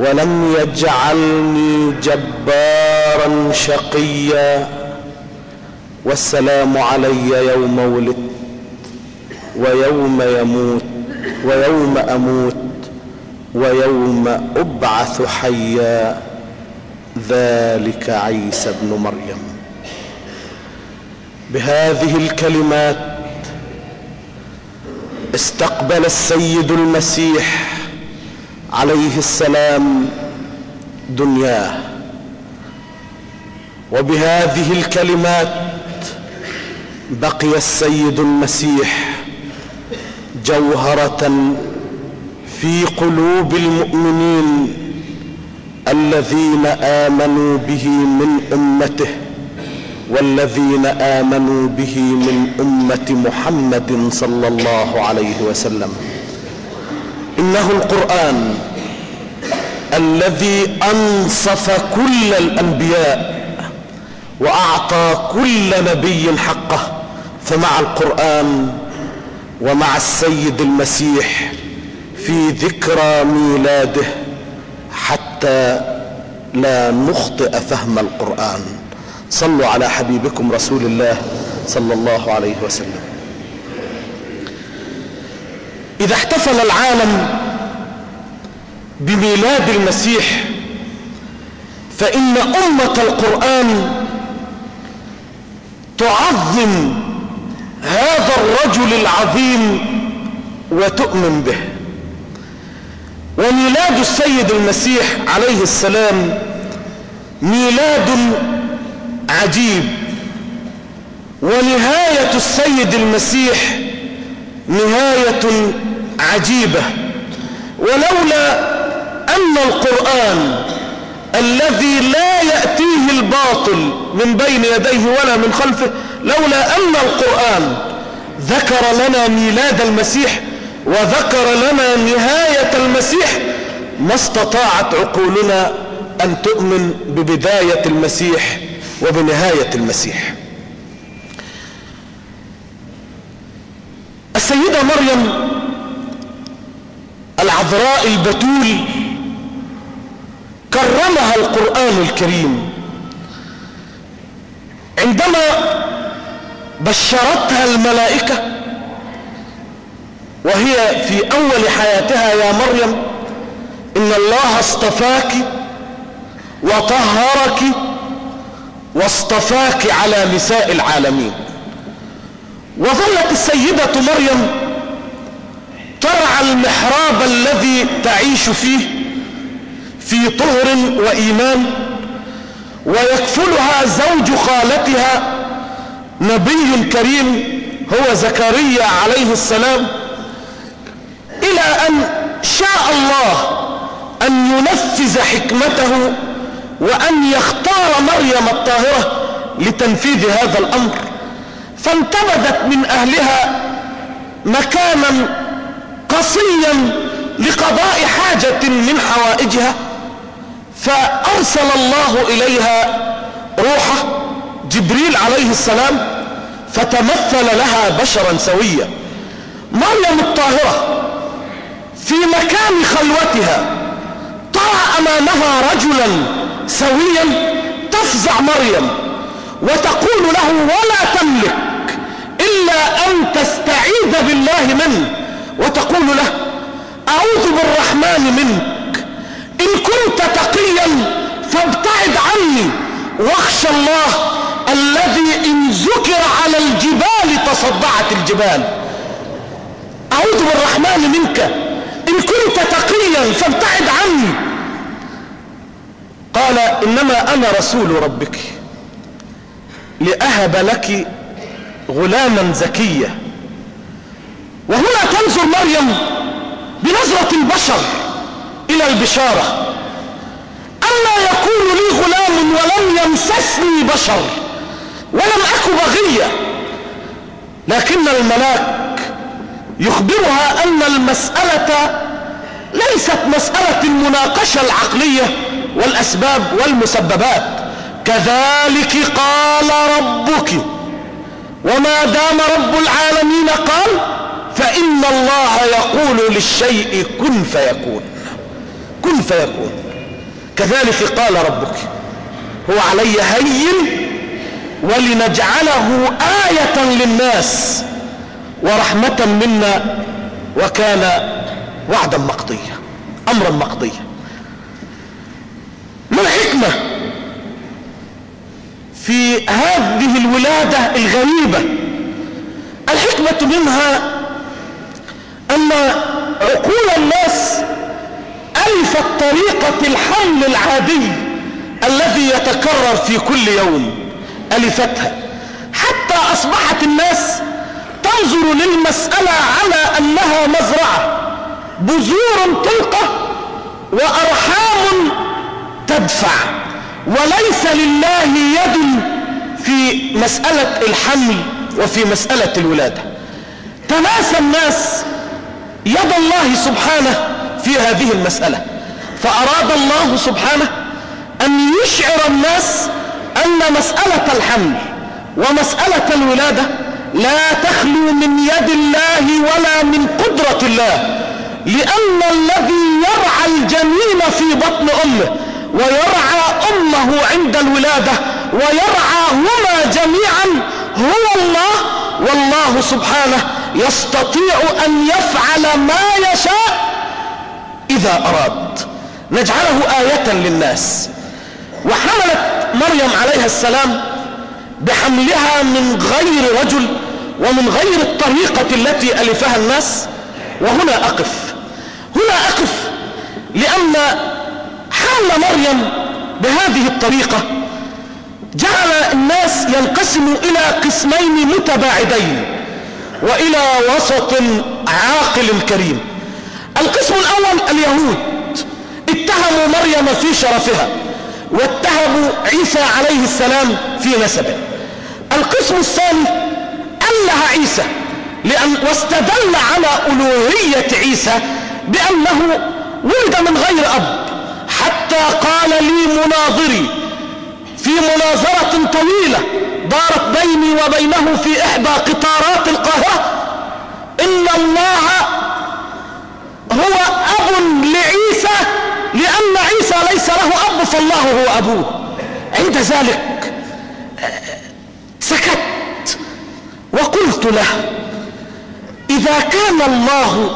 ولم يجعلني جبارا شقيا. والسلام علي يوم ولدت ويوم يموت ويوم أموت ويوم أبعث حيا. ذلك عيسى ابن مريم. بهذه الكلمات استقبل السيد المسيح عليه السلام دنياه. وبهذه الكلمات بقي السيد المسيح جوهرة في قلوب المؤمنين الذين آمنوا به من أمته والذين آمنوا به من أمة محمد صلى الله عليه وسلم. إنه القرآن الذي أنصف كل الأنبياء وأعطى كل نبي حقه فمع القرآن ومع السيد المسيح في ذكرى ميلاده حتى لا نخطئ فهم القرآن. صلوا على حبيبكم رسول الله صلى الله عليه وسلم. إذا احتفل العالم بميلاد المسيح فإن أمة القرآن تعظم هذا الرجل العظيم وتؤمن به. وميلاد السيد المسيح عليه السلام ميلاد عجيب. ونهاية السيد المسيح نهاية عجيبة. ولولا أن القرآن الذي لا يأتيه الباطل من بين يديه ولا من خلفه لولا أن القرآن ذكر لنا ميلاد المسيح وذكر لنا نهاية المسيح ما استطاعت عقولنا أن تؤمن ببداية المسيح وبنهاية المسيح. السيدة مريم العذراء البتول كرمها القرآن الكريم. عندما بشرتها الملائكة وهي في أول حياتها يا مريم إن الله اصطفاك وطهرك واصطفاك على نساء العالمين. وظلت السيدة مريم ترعى المحراب الذي تعيش فيه في طهر وإيمان ويكفلها زوج خالتها نبي كريم هو زكريا عليه السلام إلى أن شاء الله أن ينفذ حكمته وأن يختار مريم الطاهرة لتنفيذ هذا الأمر. فانتبذت من أهلها مكانا قصيا لقضاء حاجة من حوائجها. فأرسل الله إليها روحه جبريل عليه السلام فتمثل لها بشرا سويا. مريم الطاهرة في مكان خلوتها ترى أمامها رجلا سويا تفزع مريم وتقول له ولا تملك إلا أن تستعيذ بالله منه. وتقول له أعوذ بالرحمن منك إن كنت تقيا فابتعد عني واخشى الله الذي إن ذكر على الجبال تصدعت الجبال. أعوذ بالرحمن منك. إن كنت تقيا فابتعد عني. قال إنما أنا رسول ربك لأهب لك غلاما زكيا وهنا تنظر مريم بنظرة البشر. إلى البشارة. أما يكون لي غلام ولم يمسسني بشر ولم أك بغيا لكن الملاك يخبرها أن المسألة ليست مسألة المناقشة العقلية والأسباب والمسببات. كذلك قال ربك. وما دام رب العالمين قال فإن الله يقول للشيء كن فيكون. كن فيكون كذلك قال ربك هو علي هين ولنجعله آية للناس ورحمة منا وكان وعدا مقضيا أمرا مقضيا. ما الحكمة في هذه الولادة الغريبة؟ الحكمة منها أن عقول الناس ألفت طريقة الحمل العادي الذي يتكرر في كل يوم؟ ألفتها. حتى أصبحت الناس تنظر للمسألة على أنها مزرعة. بذور تلقى وأرحام تدفع. وليس لله يد في مسألة الحمل وفي مسألة الولادة. تناسى الناس يد الله سبحانه في هذه المسألة. فأراد الله سبحانه أن يشعر الناس أن مسألة الحمل ومسألة الولادة لا تخلو من يد الله ولا من قدرة الله لأن الذي يرعى الجنين في بطن أمه ويرعى أمه عند الولادة ويرعاهما جميعا هو الله والله سبحانه يستطيع أن يفعل ما يشاء إذا أراد. نجعله آية للناس. وحملت مريم عليها السلام بحملها من غير رجل ومن غير الطريقة التي ألفها الناس. وهنا أقف. هنا أقف لأن حمل مريم بهذه الطريقة جعل الناس ينقسموا إلى قسمين متباعدين وإلى وسط عاقل كريم. القسم الأول اليهود. اتهموا مريم في شرفها واتهموا عيسى عليه السلام في نسبه. القسم الثاني أله عيسى لأن واستدل على ألوهية عيسى بأنه ولد من غير أب. حتى قال لي مناظري في مناظرة طويلة دارت بيني وبينه في إحدى قطارات القاهرة إن الله هو أب لعيسى لأن عيسى ليس له أب فالله هو أبوه. عند ذلك سكت وقلت له إذا كان الله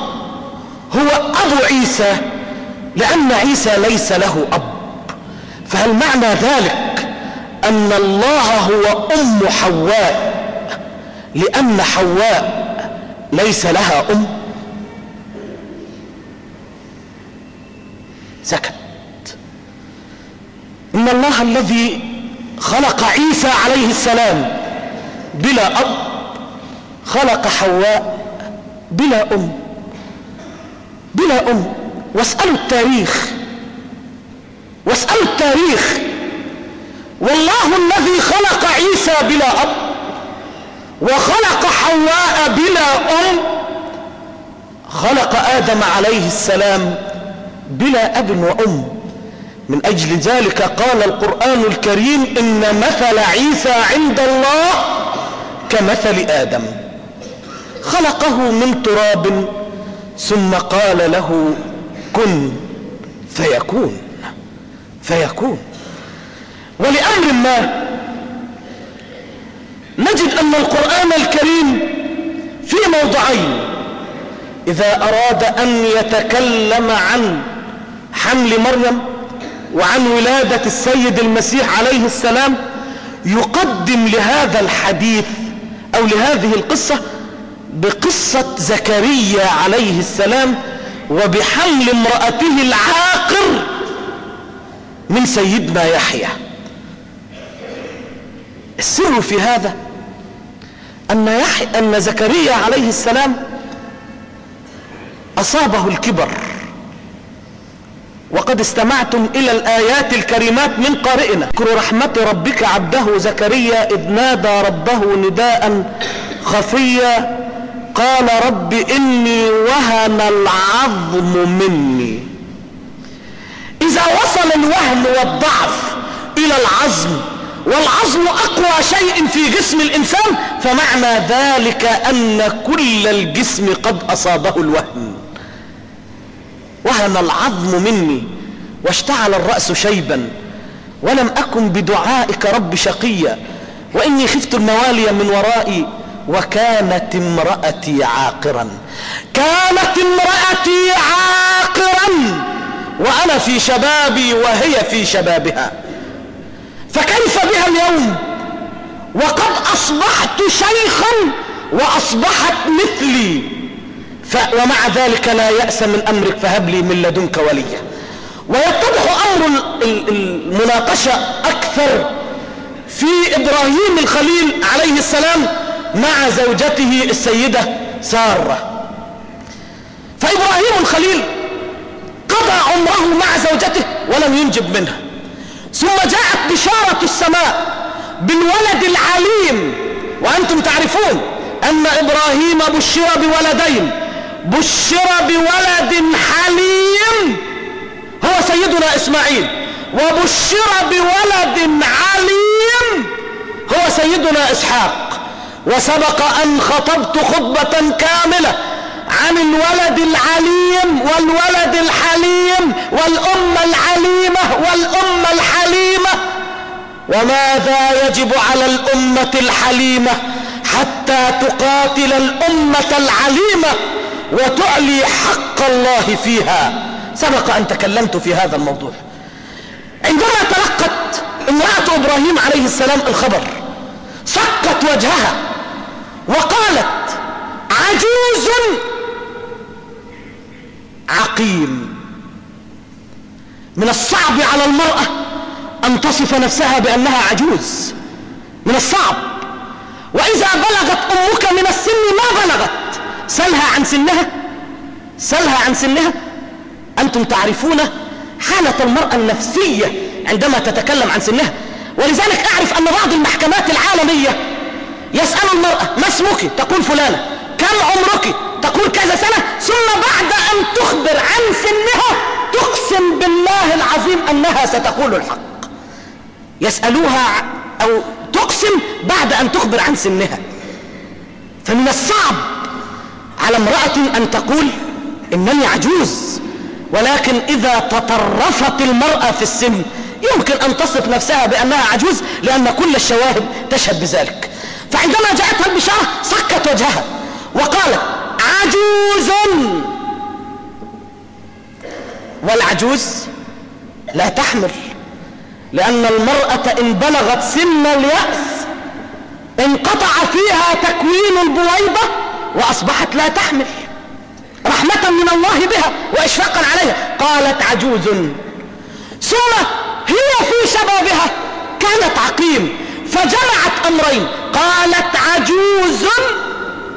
هو أبو عيسى لأن عيسى ليس له أب. فهل معنى ذلك أن الله هو أم حواء؟ لأن حواء ليس لها أم. سكت إن الله الذي خلق عيسى عليه السلام بلا أب خلق حواء بلا أم بلا أم. واسألوا التاريخ واسألوا التاريخ. والله الذي خلق عيسى بلا أب وخلق حواء بلا أم خلق آدم عليه السلام بلا أب وأم. من أجل ذلك قال القرآن الكريم إن مثل عيسى عند الله كمثل آدم. خلقه من تراب ثم قال له كن فيكون فيكون. ولأمر ما نجد أن القرآن الكريم في موضعين. إذا أراد أن يتكلم عن حمل مريم وعن ولادة السيد المسيح عليه السلام يقدم لهذا الحديث أو لهذه القصة بقصة زكريا عليه السلام وبحمل امرأته العاقر من سيدنا يحيى. السر في هذا أن, يحي أن زكريا عليه السلام أصابه الكبر. وقد استمعتم إلى الآيات الكريمات من قارئنا. اذكر رحمة ربك عبده زكريا إذ نادى ربه نداء خفيا قال رب إني وهن العظم مني. إذا وصل الوهن والضعف إلى العظم والعظم أقوى شيء في جسم الإنسان فمعنى ذلك أن كل الجسم قد أصابه الوهن. وهن العظم مني واشتعل الرأس شيبا ولم أكن بدعائك رب شقيا وإني خفت الموالي من ورائي وكانت امرأتي عاقرا. كانت امرأتي عاقرا وأنا في شبابي وهي في شبابها. فكيف بها اليوم؟ وقد أصبحت شيخا وأصبحت مثلي. ومع ذلك لا يأس من أمرك فهب لي من لدنك وليا. ويتضح أمر المناقشة أكثر في إبراهيم الخليل عليه السلام مع زوجته السيدة سارة. فإبراهيم الخليل قضى عمره مع زوجته ولم ينجب منها. ثم جاءت بشارة السماء بالولد العليم. وأنتم تعرفون أن إبراهيم بشر بولدين. بشر بولد حليم. هو سيدنا إسماعيل. وبشر بولد عليم. هو سيدنا إسحاق. وسبق أن خطبت خطبة كاملة عن الولد العليم والولد الحليم والأمة العليمة والأمة الحليمة. وماذا يجب على الأمة الحليمة حتى تقاتل الأمة العليمة؟ وتعلي حق الله فيها. سبق أن تكلمت في هذا الموضوع. عندما تلقت امرأة إبراهيم عليه السلام الخبر صكت وجهها وقالت عجوز عقيم. من الصعب على المرأة أن تصف نفسها بأنها عجوز. من الصعب. وإذا بلغت أمك من السن ما بلغت. سلها عن سنها سلها عن سنها. أنتم تعرفون حالة المرأة النفسية عندما تتكلم عن سنها. ولذلك أعرف أن بعض المحكمات العالمية يسأل المرأة ما اسمك؟ تقول فلانة. كم عمرك؟ تقول كذا سنة. ثم بعد أن تخبر عن سنها تقسم بالله العظيم أنها ستقول الحق. يسألوها أو تقسم بعد أن تخبر عن سنها. فمن الصعب على امرأة أن تقول إنني عجوز ولكن إذا تطرفت المرأة في السن يمكن أن تصف نفسها بأنها عجوز لأن كل الشواهد تشهد بذلك. فعندما جاءتها البشارة صكت وجهها وقالت عجوز! والعجوز لا تحمل لأن المرأة إن بلغت سن اليأس انقطع فيها تكوين البويضة وأصبحت لا تحمل رحمة من الله بها وإشفاقا عليها. قالت عجوز ثم هي في شبابها كانت عقيم فجمعت أمرين. قالت عجوز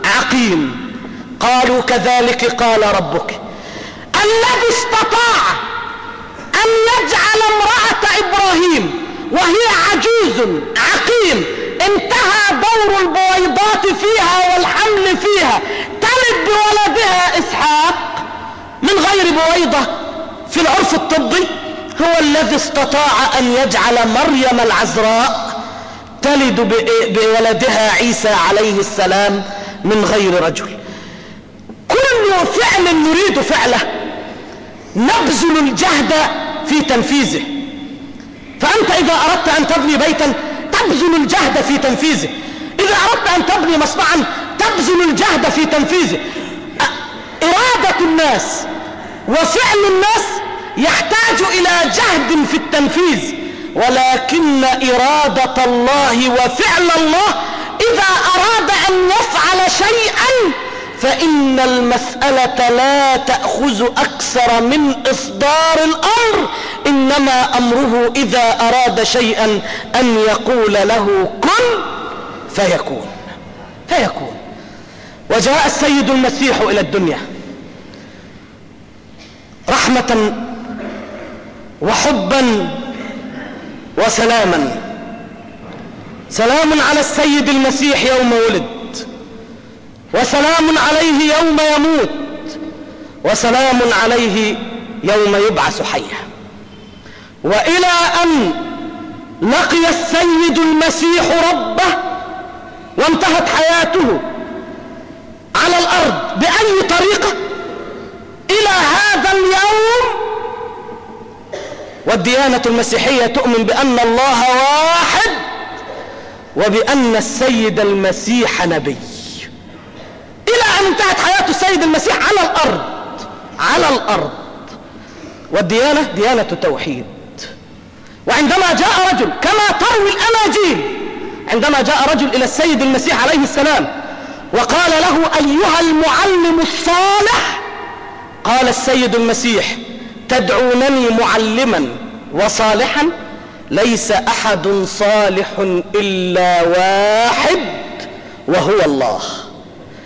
عقيم. قالوا كذلك قال ربك الذي استطاع أن يجعل امرأة إبراهيم وهي عجوز عقيم انتهى دور البويضات فيها والحمل فيها. تلد بولدها إسحاق من غير بويضة في العرف الطبي. هو الذي استطاع أن يجعل مريم العذراء تلد بولدها عيسى عليه السلام من غير رجل. كل فعل نريد فعله. نبذل الجهد في تنفيذه. فأنت إذا أردت أن تبني بيتا تبذل الجهد في تنفيذه. إذا أردت أن تبني مصنعا تبذل الجهد في تنفيذه. إرادة الناس وفعل الناس يحتاج إلى جهد في التنفيذ. ولكن إرادة الله وفعل الله إذا أراد أن يفعل شيئا فإن المسألة لا تأخذ أكثر من إصدار الأمر. إنما أمره إذا أراد شيئا أن يقول له كن فيكون فيكون. وجاء السيد المسيح إلى الدنيا رحمة وحبا وسلاما. سلام على السيد المسيح يوم ولد وسلام عليه يوم يموت وسلام عليه يوم يبعث حيا. وإلى أن لقي السيد المسيح ربه وانتهت حياته على الأرض بأي طريقة؟ إلى هذا اليوم والديانة المسيحية تؤمن بأن الله واحد وبأن السيد المسيح نبي. إلى أن انتهت حياة السيد المسيح على الأرض على الأرض. والديانة ديانة توحيد وعندما جاء رجل كما تروي الأناجيل عندما جاء رجل إلى السيد المسيح عليه السلام وقال له أيها المعلم الصالح؟ قال السيد المسيح تدعونني معلما وصالحا ليس أحد صالح إلا واحد وهو الله.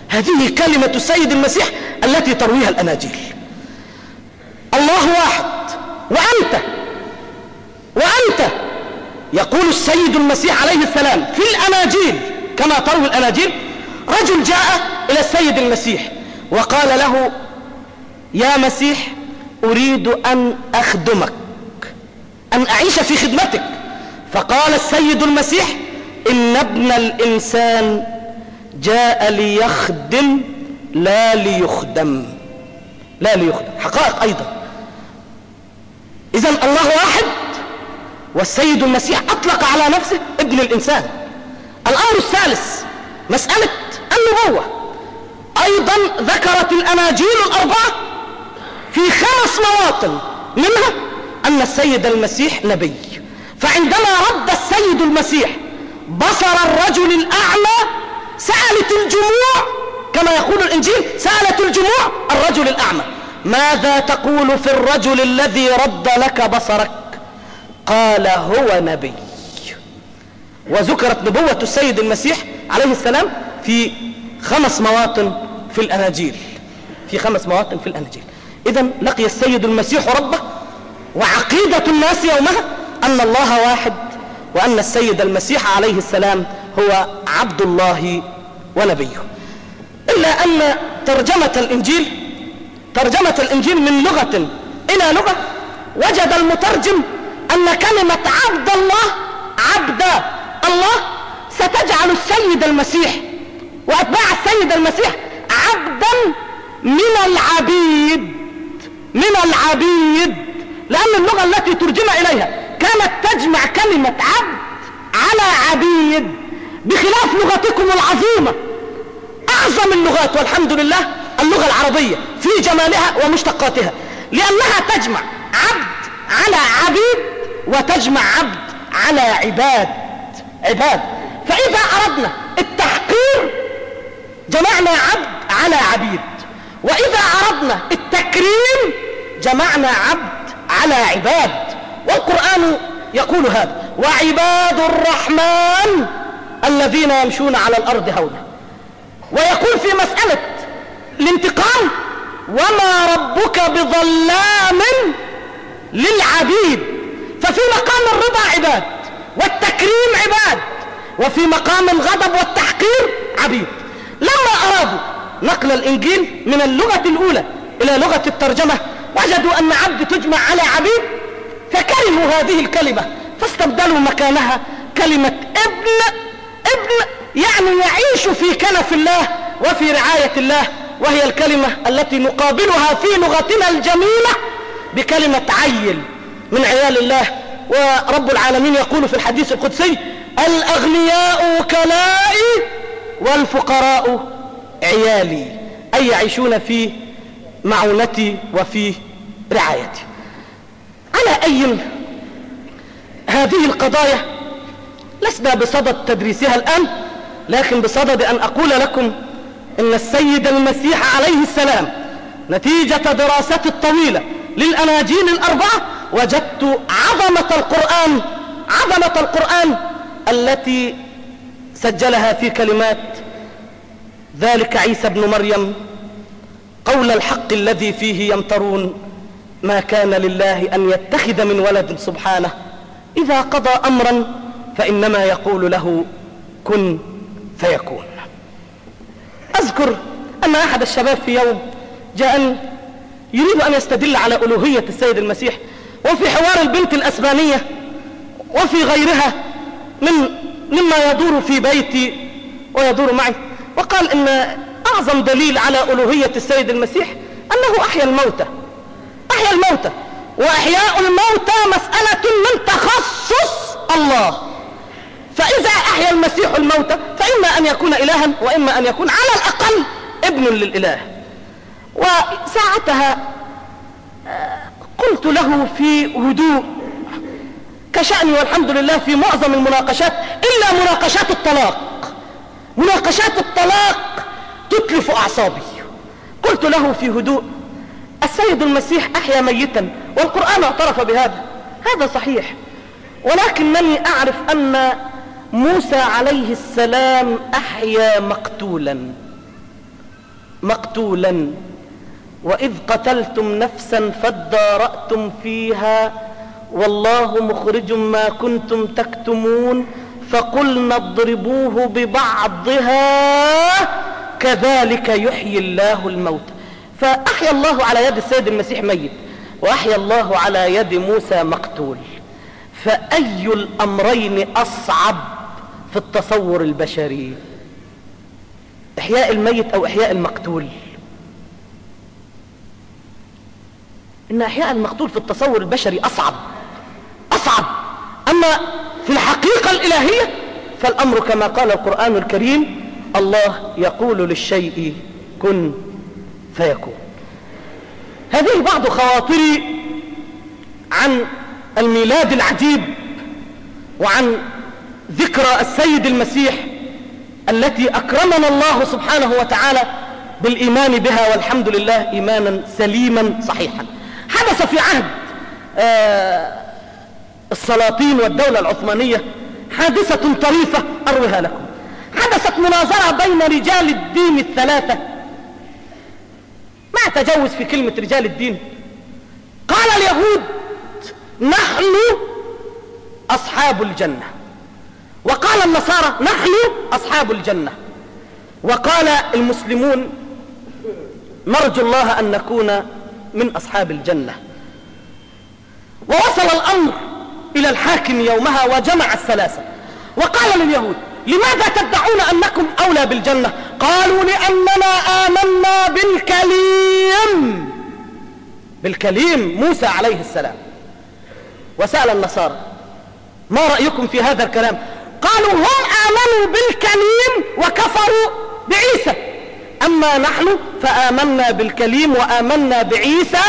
هذه كلمة السيد المسيح التي ترويها الأناجيل. الله واحد وأنت. وأنت يقول السيد المسيح عليه السلام في الأناجيل كما تروي الأناجيل رجل جاء إلى السيد المسيح وقال له يا مسيح أريد أن أخدمك أن أعيش في خدمتك. فقال السيد المسيح إن ابن الإنسان جاء ليخدم لا ليخدم. لا ليخدم حقائق أيضا. إذا الله واحد والسيد المسيح أطلق على نفسه ابن الإنسان. الأمر الثالث مسألة النبوة. أيضا ذكرت الأناجيل الأربعة في خمس مواطن منها أن السيد المسيح نبي. فعندما رد السيد المسيح بصر الرجل الأعمى سألت الجموع كما يقول الإنجيل سألت الجموع الرجل الأعمى. ماذا تقول في الرجل الذي رد لك بصرك؟ قال هو نبي. وذكرت نبوة السيد المسيح عليه السلام في خمس مواطن في الأناجيل. في خمس مواطن في الأناجيل. إذا لقي السيد المسيح ربه وعقيدة الناس يومها أن الله واحد وأن السيد المسيح عليه السلام هو عبد الله ونبيه. إلا أن ترجمة الإنجيل ترجمة الإنجيل من لغة إلى لغة وجد المترجم أن كلمة عبد الله عبد الله ستجعل السيد المسيح وأتباع السيد المسيح عبدا من العبيد من العبيد. لأن اللغة التي ترجم إليها كانت تجمع كلمة عبد على عبيد بخلاف لغتكم العظيمة. أعظم اللغات والحمد لله اللغة العربية في جمالها ومشتقاتها لأنها تجمع عبد على عبيد وتجمع عبد على عباد عباد. فإذا أردنا التحقير جمعنا عبد على عبيد. وإذا أردنا التكريم جمعنا عبد على عباد. والقرآن يقول هذا وعباد الرحمن الذين يمشون على الأرض هونا. ويقول في مسألة الانتقام وما ربك بظلام للعبيد. ففي مقام الرضا عباد والتكريم عباد وفي مقام الغضب والتحقير عبيد. لما أرادوا نقل الإنجيل من اللغة الأولى إلى لغة الترجمة وجدوا أن عبد تجمع على عبيد فكرهوا هذه الكلمة فاستبدلوا مكانها كلمة ابن ابن يعني يعيش في كنف الله وفي رعاية الله وهي الكلمة التي نقابلها في لغتنا الجميلة بكلمة عيل. من عيال الله. ورب العالمين يقول في الحديث القدسي الأغنياء وكلائي والفقراء عيالي. أي يعيشون في معونتي وفي رعايتي. على أي هذه القضايا؟ لسنا بصدد تدريسها الآن لكن بصدد أن أقول لكم إن السيد المسيح عليه السلام نتيجة دراستي الطويلة للأناجيل الأربعة وجدت عظمة القرآن عظمة القرآن التي سجلها في كلمات ذلك عيسى ابن مريم قول الحق الذي فيه يمترون ما كان لله أن يتخذ من ولد سبحانه إذا قضى أمرا فإنما يقول له كن فيكون. أذكر أن أحد الشباب في يوم جاءني يريد أن يستدل على ألوهية السيد المسيح وفي حوار البنت الأسبانية وفي غيرها من مما يدور في بيتي ويدور معي. وقال إن أعظم دليل على ألوهية السيد المسيح أنه أحيا الموتى. أحيا الموتى. وإحياء الموتى مسألة من تخصص الله. فإذا أحيا المسيح الموتى فإما أن يكون إلها وإما أن يكون على الأقل ابن للإله. وساعتها قلت له في هدوء. كشأني والحمد لله في معظم المناقشات إلا مناقشات الطلاق. مناقشات الطلاق تتلف أعصابي. قلت له في هدوء السيد المسيح أحيا ميتا والقرآن اعترف بهذا. هذا صحيح. ولكنني أعرف أن موسى عليه السلام أحيا مقتولا. مقتولا. وإذ قتلتم نفسا فادارأتم فيها والله مخرج ما كنتم تكتمون فقلنا اضربوه ببعضها كذلك يحيي الله الموت. فأحيا الله على يد السيد المسيح ميت وأحيا الله على يد موسى مقتول. فأي الأمرين أصعب في التصور البشري؟ إحياء الميت أو إحياء المقتول؟ إن إحياء المقتول في التصور البشري أصعب أصعب. أما في الحقيقة الإلهية فالأمر كما قال القرآن الكريم الله يقول للشيء كن فيكون. هذه بعض خواطري عن الميلاد العجيب وعن ذكرى السيد المسيح التي أكرمنا الله سبحانه وتعالى بالإيمان بها والحمد لله إيمانا سليما صحيحا. حدث في عهد آه السلاطين والدولة العثمانية حادثة طريفة أرويها لكم. حدثت مناظرة بين رجال الدين الثلاثة. ما تجوز في كلمة رجال الدين؟ قال اليهود نحن أصحاب الجنة. وقال النصارى نحن أصحاب الجنة. وقال المسلمون نرجو الله أن نكون من أصحاب الجنة. ووصل الأمر إلى الحاكم يومها وجمع الثلاثة. وقال لليهود لماذا تدعون أنكم أولى بالجنة؟ قالوا لأننا آمنا بالكليم. بالكليم موسى عليه السلام. وسأل النصارى ما رأيكم في هذا الكلام؟ قالوا هم آمنوا بالكليم وكفروا بعيسى. أما نحن فآمنا بالكليم وآمنا بعيسى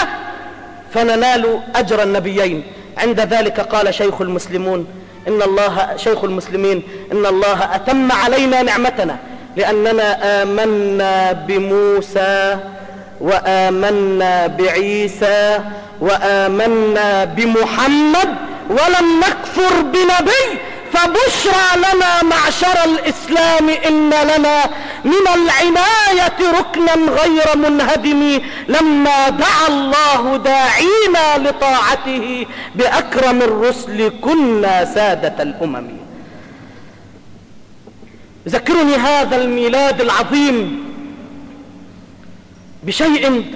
فننال أجر النبيين. عند ذلك قال شيخ المسلمون إن الله شيخ المسلمين إن الله أتم علينا نعمتنا لأننا آمنا بموسى وآمنا بعيسى وآمنا بمحمد ولم نكفر بنبي فبشرى لنا معشر الإسلام إن لنا من العناية ركنا غير منهدم لما دعا الله داعينا لطاعته بأكرم الرسل كنا سادة الأمم. يذكرني هذا الميلاد العظيم بشيء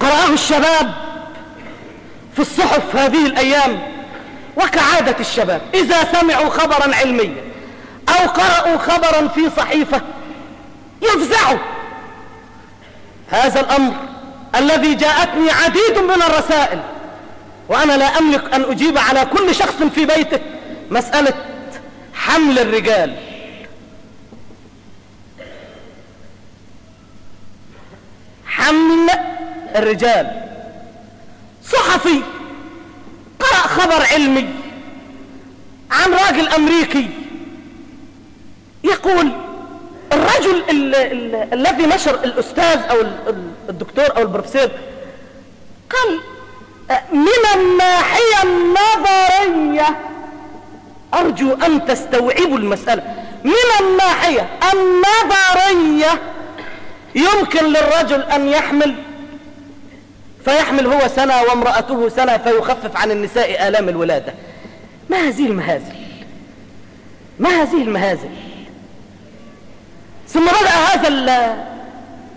قرأه الشباب في الصحف هذه الأيام. وكعادة الشباب إذا سمعوا خبرا علميا أو قرأوا خبرا في صحيفة يفزعوا. هذا الأمر الذي جاءتني عديد من الرسائل وأنا لا أملك أن أجيب على كل شخص في بيته مسألة حمل الرجال. حمل الرجال. صحفي. خبر علمي عن راجل أمريكي يقول الرجل ال ال الذي نشر الأستاذ أو الدكتور أو البروفيسور قال من الناحية النظرية أرجو أن تستوعبوا المسألة. من الناحية النظرية يمكن للرجل أن يحمل فيحمل هو سنة وامرأته سنة فيخفف عن النساء آلام الولادة. ما هذه المهازل؟ ما هذه المهازل؟ ثم بدأ هذا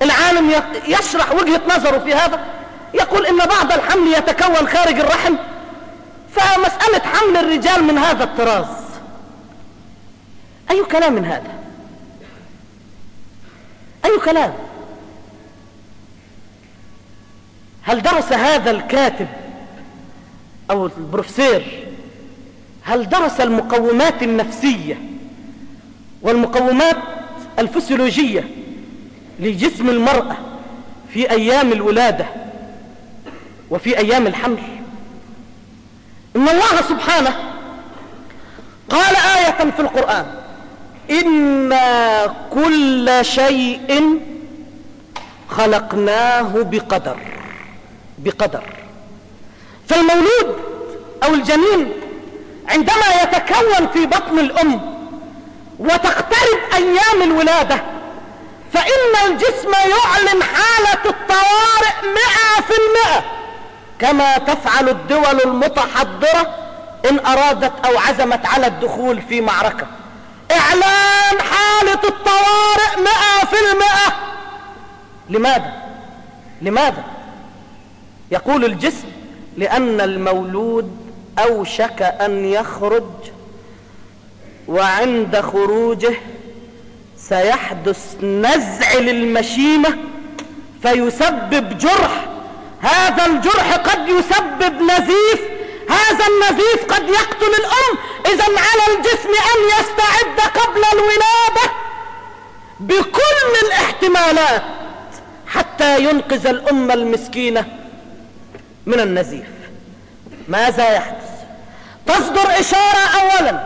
العالم يشرح وجهة نظره في هذا. يقول إن بعض الحمل يتكون خارج الرحم. فمسألة حمل الرجال من هذا الطراز. أي كلام من هذا؟ أي كلام؟ هل درس هذا الكاتب أو البروفيسور هل درس المقومات النفسية والمقومات الفسيولوجية لجسم المرأة في أيام الولادة وفي أيام الحمل؟ إن الله سبحانه قال آية في القرآن إنا كل شيء خلقناه بقدر. بقدر فالمولود أو الجنين عندما يتكون في بطن الأم وتقترب أيام الولادة فإن الجسم يعلن حالة الطوارئ مئة في المئة كما تفعل الدول المتحضرة إن أرادت أو عزمت على الدخول في معركة إعلان حالة الطوارئ مئة في المئة لماذا؟ لماذا؟ يقول الجسم لأن المولود أوشك أن يخرج وعند خروجه سيحدث نزع للمشيمة فيسبب جرح. هذا الجرح قد يسبب نزيف. هذا النزيف قد يقتل الأم. إذا على الجسم أن يستعد قبل الولادة بكل الاحتمالات حتى ينقذ الأمة المسكينة. من النزيف. ماذا يحدث؟ تصدر إشارة أولا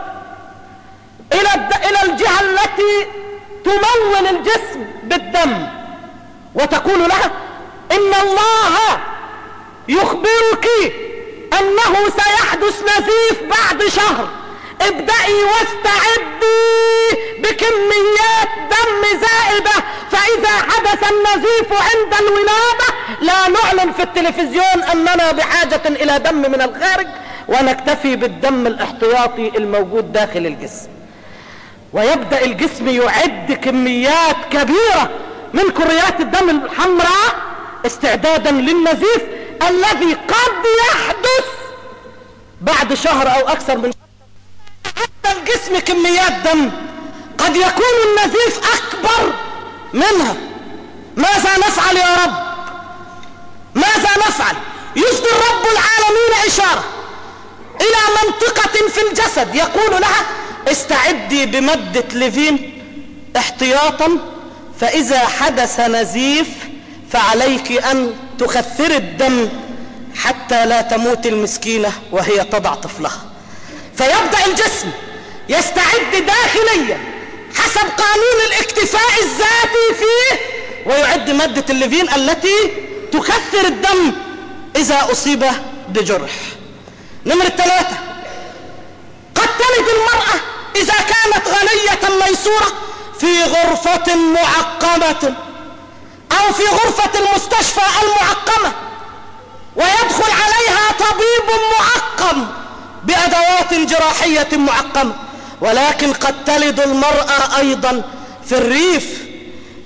إلى إلى الجهة التي تمول الجسم بالدم وتقول لها إن الله يخبرك أنه سيحدث نزيف بعد شهر. ابدأي واستعدي بكميات دم زائدة فإذا حدث النزيف عند الولادة لا نعلن في التلفزيون أننا بحاجة إلى دم من الخارج ونكتفي بالدم الاحتياطي الموجود داخل الجسم. ويبدأ الجسم يعد كميات كبيرة من كريات الدم الحمراء استعدادا للنزيف الذي قد يحدث بعد شهر أو أكثر من الجسم كميات دم. قد يكون النزيف أكبر منها. ماذا نفعل يا رب؟ ماذا نفعل؟ يصدر رب العالمين إشارة إلى منطقة في الجسد. يقول لها استعدي بمادة ليفين احتياطا فإذا حدث نزيف فعليك أن تخثر الدم حتى لا تموت المسكينة وهي تضع طفلها. فيبدأ الجسم يستعد داخليا حسب قانون الاكتفاء الذاتي فيه ويعد مادة الليفين التي تكثر الدم إذا أصيب بجرح. نمرة ثلاثة قد تلد المرأة إذا كانت غنية ميسورة في غرفة معقمة أو في غرفة المستشفى المعقمة ويدخل عليها طبيب معقم بأدوات جراحية معقمة. ولكن قد تلد المرأة أيضا في الريف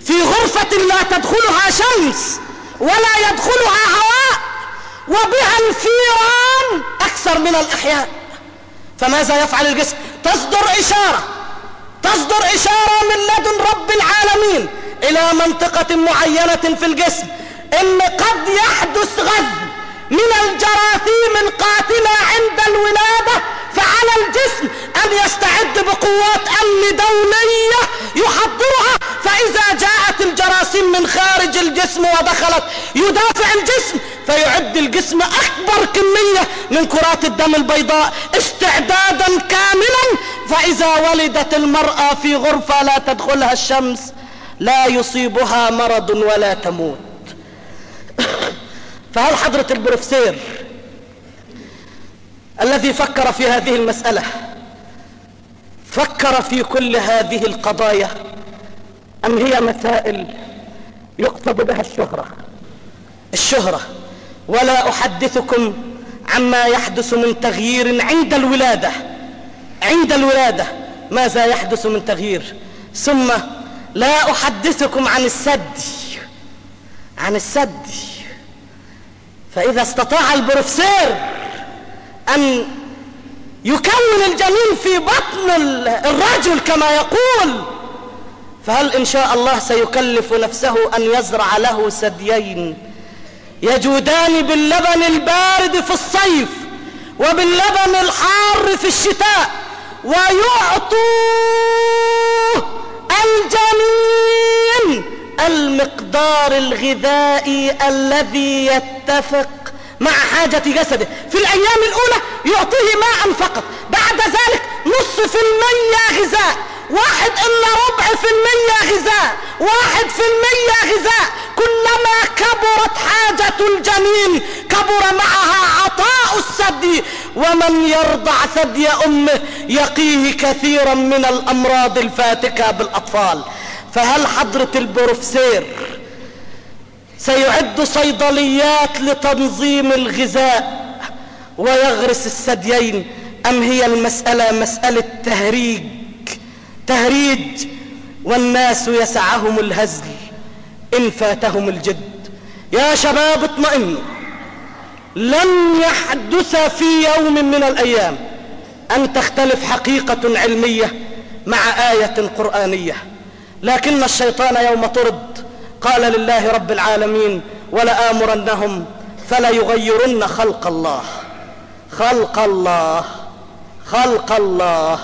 في غرفة لا تدخلها شمس ولا يدخلها هواء وبها الفيران أكثر من الأحياء. فماذا يفعل الجسم؟ تصدر إشارة تصدر إشارة من لدن رب العالمين إلى منطقة معينة في الجسم إن قد يحدث غزو من الجراثيم القاتلة عند الولادة فعلى الجسم أن يستعد بقوات أمن دولية يحضرها فإذا جاءت الجراثيم من خارج الجسم ودخلت يدافع الجسم فيعد الجسم أكبر كمية من كرات الدم البيضاء استعدادا كاملا. فإذا ولدت المرأة في غرفة لا تدخلها الشمس لا يصيبها مرض ولا تموت. فهل حضرة البروفيسور الذي فكر في هذه المسألة فكر في كل هذه القضايا أم هي مسائل يقصد بها الشهرة؟ الشهرة. ولا أحدثكم عما يحدث من تغيير عند الولادة. عند الولادة ماذا يحدث من تغيير؟ ثم لا أحدثكم عن السد. عن السد. فإذا استطاع البروفيسور أن يكون الجنين في بطن الرجل كما يقول. فهل إن شاء الله سيكلف نفسه أن يزرع له ثديين يجودان باللبن البارد في الصيف وباللبن الحار في الشتاء ويعطوه الجنين المقدار الغذائي الذي يتفق مع حاجة جسده. في الأيام الأولى يعطيه ماء فقط. بعد ذلك نص في المية غذاء. واحد إلا ربع في المية غذاء. واحد في المية غذاء. كلما كبرت حاجة الجنين كبر معها عطاء الثدي ومن يرضع ثدي أمه يقيه كثيرا من الأمراض الفاتكة بالأطفال. فهل حضرة البروفسير سيعد صيدليات لتنظيم الغذاء ويغرس الثديين. أم هي المسألة مسألة تهريج؟ تهريج والناس يسعهم الهزل إن فاتهم الجد. يا شباب اطمئنوا لن يحدث في يوم من الأيام أن تختلف حقيقة علمية مع آية قرآنية. لكن الشيطان يوم طرد قال لله رب العالمين ولآمرنهم فليغيرن خلق الله. خلق الله خلق الله.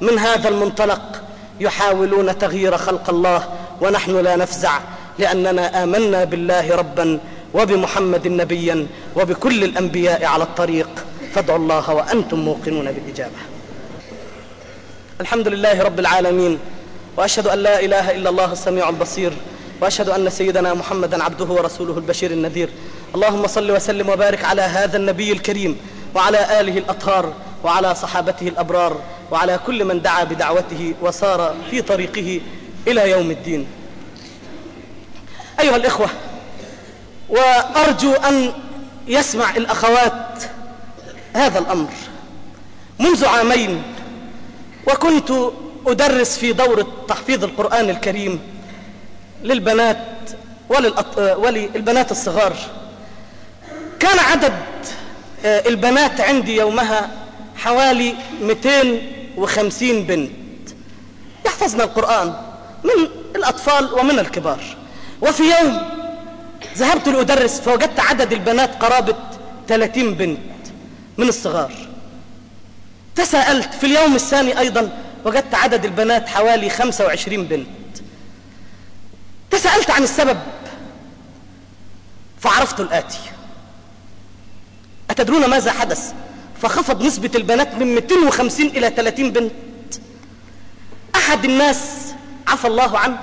من هذا المنطلق يحاولون تغيير خلق الله ونحن لا نفزع لأننا آمنا بالله ربا وبمحمد نبيا وبكل الأنبياء على الطريق. فادعوا الله وأنتم موقنون بالإجابة. الحمد لله رب العالمين وأشهد أن لا إله إلا الله السميع البصير وأشهد أن سيدنا محمدا عبده ورسوله البشير النذير. اللهم صل وسلم وبارك على هذا النبي الكريم وعلى آله الأطهار وعلى صحابته الأبرار وعلى كل من دعا بدعوته وسار في طريقه إلى يوم الدين. أيها الإخوة وأرجو أن يسمع الأخوات هذا الأمر. منذ عامين وكنت أدرس في دورة تحفيظ القرآن الكريم للبنات وللأط... وللبنات الصغار. كان عدد البنات عندي يومها حوالي 250 بنت. يحفظن القرآن من الأطفال ومن الكبار. وفي يوم ذهبت لأدرس فوجدت عدد البنات قرابة 30 بنت من الصغار. تساءلت في اليوم الثاني أيضا وجدت عدد البنات حوالي 25 بنت. تساءلت عن السبب فعرفت الآتي. أتدرون ماذا حدث؟ فخفض نسبة البنات من 250 إلى 30 بنت. أحد الناس عفى الله عنه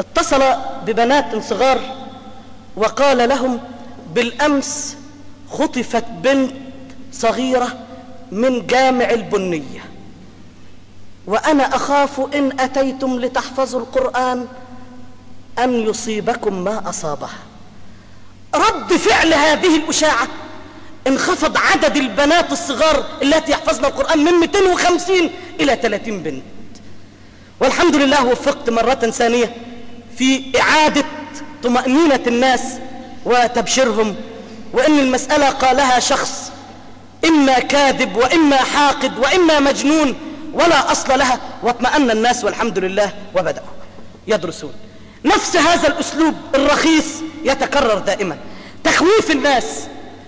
اتصل ببنات صغار وقال لهم بالأمس خطفت بنت صغيرة من جامع البنية وأنا أخاف إن أتيتم لتحفظوا القرآن أن يصيبكم ما أصابها رد فعل هذه الأشاعة انخفض عدد البنات الصغار التي يحفظن القرآن من 250 إلى 30 بنت. والحمد لله وفقت مرة ثانية في إعادة طمأنينة الناس وتبشيرهم وإن المسألة قالها شخص إما كاذب وإما حاقد وإما مجنون ولا أصل لها واطمأن الناس والحمد لله وبدأوا يدرسون. نفس هذا الأسلوب الرخيص يتكرر دائما. تخويف الناس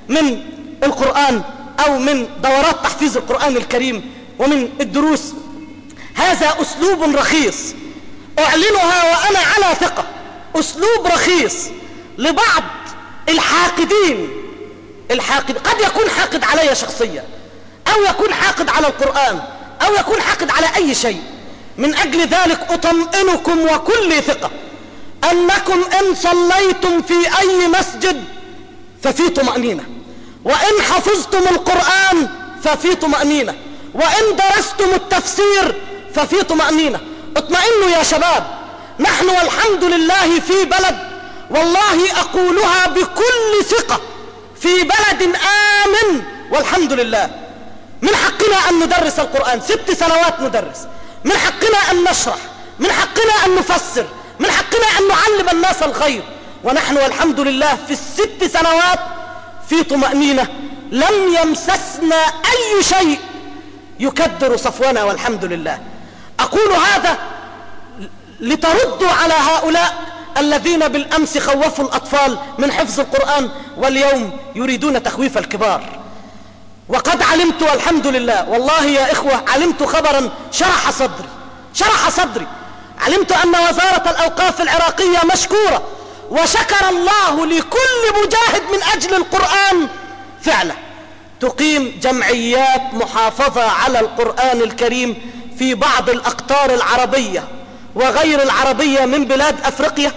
من القرآن أو من دورات تحفيظ القرآن الكريم ومن الدروس. هذا أسلوب رخيص. أعلنها وأنا على ثقة. أسلوب رخيص لبعض الحاقدين. الحاقد قد يكون حاقد علي شخصيا أو يكون حاقد على القرآن أو يكون حاقد على أي شيء. من أجل ذلك أطمئنكم وكل ثقة. أنكم إن صليتم في أي مسجد ففي طمأنينة. وإن حفظتم القرآن ففي طمأنينة. وإن درستم التفسير ففي طمأنينة. اطمئنوا يا شباب نحن والحمد لله في بلد والله أقولها بكل ثقة في بلد آمن والحمد لله. من حقنا أن ندرس القرآن ست سنوات ندرس. من حقنا أن نشرح. من حقنا أن نفسر. من حقنا أن نعلم الناس الخير ونحن والحمد لله في الست سنوات في طمأنينة. لم يمسسنا أي شيء يكدر صفونا والحمد لله. أقول هذا لتردوا على هؤلاء الذين بالأمس خوفوا الأطفال من حفظ القرآن واليوم يريدون تخويف الكبار. وقد علمت والحمد لله والله يا إخوة علمت خبرا شرح صدري شرح صدري. علمت أن وزارة الأوقاف العراقية مشكورة وشكر الله لكل مجاهد من أجل القرآن فعله تقيم جمعيات محافظة على القرآن الكريم في بعض الأقطار العربية وغير العربية من بلاد أفريقيا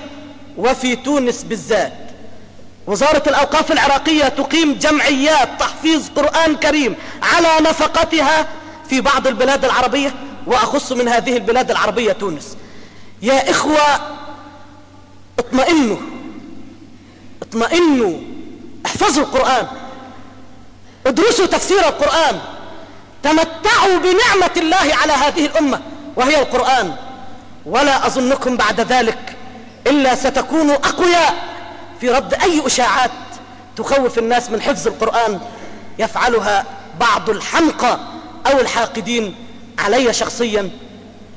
وفي تونس بالذات. وزارة الأوقاف العراقية تقيم جمعيات تحفيظ قرآن كريم على نفقتها في بعض البلاد العربية وأخص من هذه البلاد العربية تونس. يا إخوة اطمئنوا. اطمئنوا. احفظوا القرآن. ادرسوا تفسير القرآن. تمتعوا بنعمة الله على هذه الأمة وهي القرآن. ولا أظنكم بعد ذلك إلا ستكونوا أقوياء في رد أي أشاعات تخوف الناس من حفظ القرآن. يفعلها بعض الحمقى أو الحاقدين علي شخصيا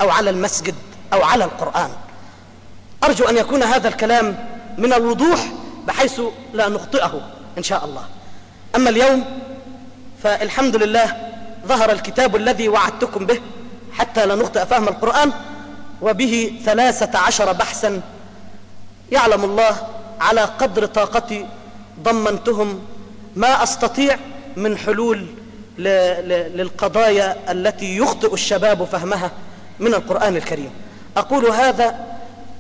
أو على المسجد. أو على القرآن. أرجو أن يكون هذا الكلام من الوضوح بحيث لا نخطئه إن شاء الله. أما اليوم فالحمد لله ظهر الكتاب الذي وعدتكم به حتى لا نخطئ فهم القرآن وبه ثلاثة عشر بحثا يعلم الله على قدر طاقتي ضمنتهم ما أستطيع من حلول للقضايا التي يخطئ الشباب فهمها من القرآن الكريم. أقول هذا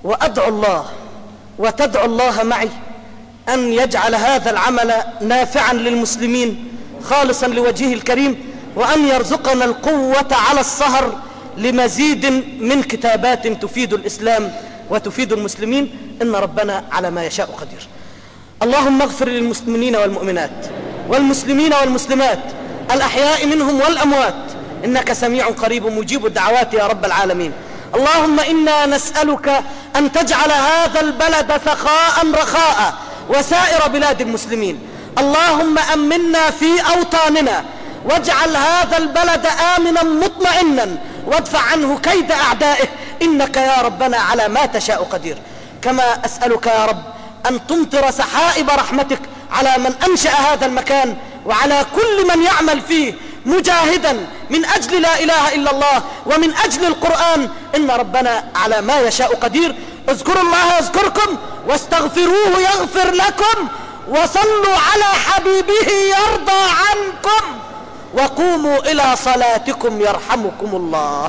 وأدعو الله وتدعو الله معي أن يجعل هذا العمل نافعا للمسلمين خالصا لوجهه الكريم وأن يرزقنا القوة على السهر لمزيد من كتابات تفيد الإسلام وتفيد المسلمين. إن ربنا على ما يشاء قدير. اللهم اغفر للمسلمين والمؤمنات والمسلمين والمسلمات الأحياء منهم والأموات. إنك سميع قريب مجيب الدعوات يا رب العالمين. اللهم إنا نسألك أن تجعل هذا البلد سخاء رخاء وسائر بلاد المسلمين. اللهم أمنا في أوطاننا. واجعل هذا البلد آمنا مطمئنا. وادفع عنه كيد أعدائه. إنك يا ربنا على ما تشاء قدير. كما أسألك يا رب أن تمطر سحائب رحمتك على من أنشأ هذا المكان وعلى كل من يعمل فيه مجاهدا من أجل لا إله إلا الله ومن أجل القرآن. إن ربنا على ما يشاء قدير. اذكروا الله يذكركم واستغفروه يغفر لكم وصلوا على حبيبه يرضى عنكم وقوموا إلى صلاتكم يرحمكم الله.